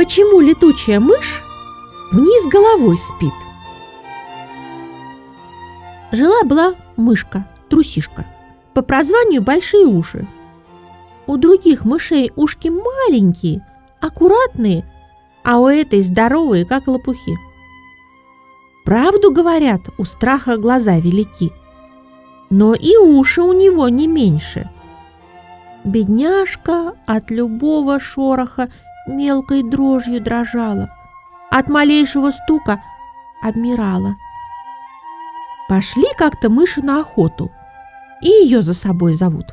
Почему летучая мышь вниз головой спит? Жила-была мышка, трусишка, по прозванию большие уши. У других мышей ушки маленькие, аккуратные, а у этой здоровые, как лопухи. Правду говорят, у страха глаза велики, но и уши у него не меньше. Бедняжка от любого шороха мелкой дрожью дрожала, от малейшего стука обмирала. Пошли как-то мыши на охоту, и ее за собой зовут.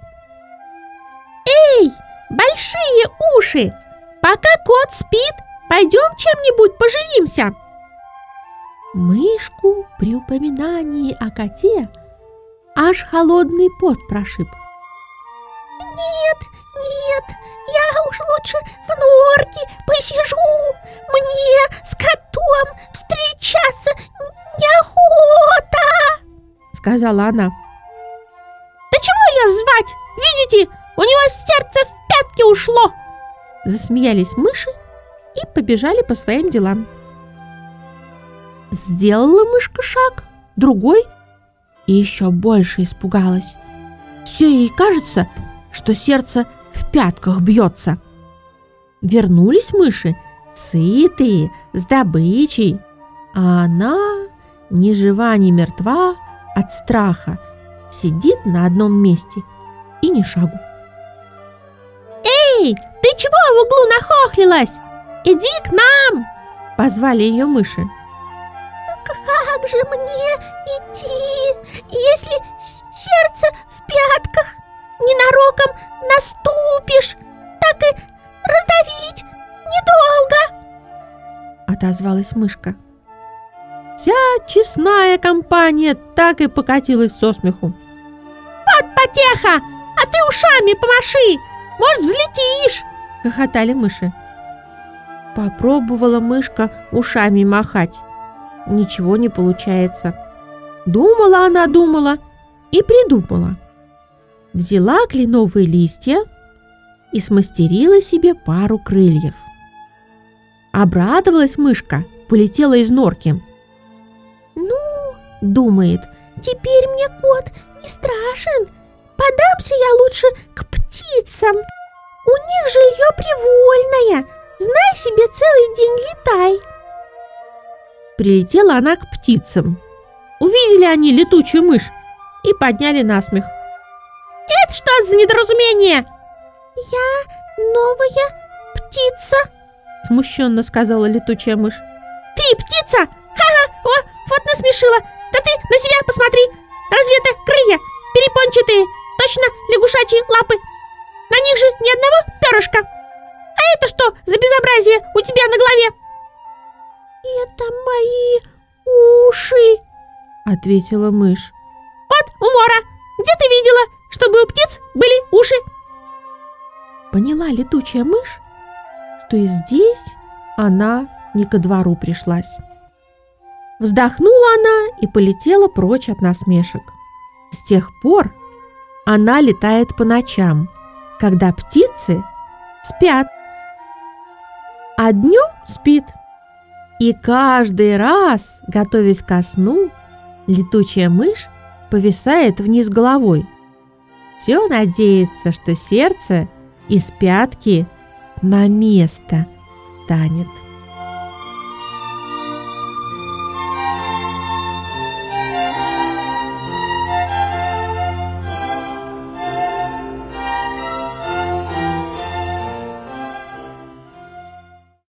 «Эй, большие уши! Пока кот спит, пойдем чем-нибудь поживимся!» Мышку при упоминании о коте аж холодный пот прошиб. «Нет, нет, я уж лучше в норке посижу. Мне с котом встречаться неохота!» Сказала она. «Да чего ее звать? Видите, у него сердце в пятки ушло!» Засмеялись мыши и побежали по своим делам. Сделала мышка шаг, другой, и еще больше испугалась. Все ей кажется, что сердце в пятках бьется. Вернулись мыши, сытые, с добычей, а она ни жива, ни мертва от страха, сидит на одном месте и ни шагу. «Эй, ты чего в углу нахохлилась? Иди к нам!» — позвали ее мыши как же мне идти, если сердце Отозвалась мышка. Вся честная компания так и покатилась со смеху. «Вот потеха! А ты ушами помаши! Может, взлетишь!» — хохотали мыши. Попробовала мышка ушами махать ничего не получается. Думала она, думала и придумала. Взяла кленовые листья и смастерила себе пару крыльев. Обрадовалась мышка, полетела из норки. «Ну, — думает, — теперь мне кот не страшен. Подамся я лучше к птицам. У них жилье привольное. Знай себе, целый день летай». Прилетела она к птицам. Увидели они летучую мышь и подняли насмех. «Это что за недоразумение?» «Я новая птица», — смущенно сказала летучая мышь. «Ты птица? Ха-ха! О, вот насмешила! Да ты на себя посмотри! Разве это крылья? Перепончатые, точно лягушачьи лапы! На них же ни одного перышка! А это что за безобразие у тебя на голове?» «Это мои уши!» — ответила мышь. «Вот умора! Где ты видела, чтобы у птиц были уши?» Поняла летучая мышь, что и здесь она не ко двору пришлась. Вздохнула она и полетела прочь от насмешек. С тех пор она летает по ночам, когда птицы спят, а днем спит – и каждый раз, готовясь ко сну, летучая мышь повисает вниз головой. Все надеется, что сердце из пятки на место станет.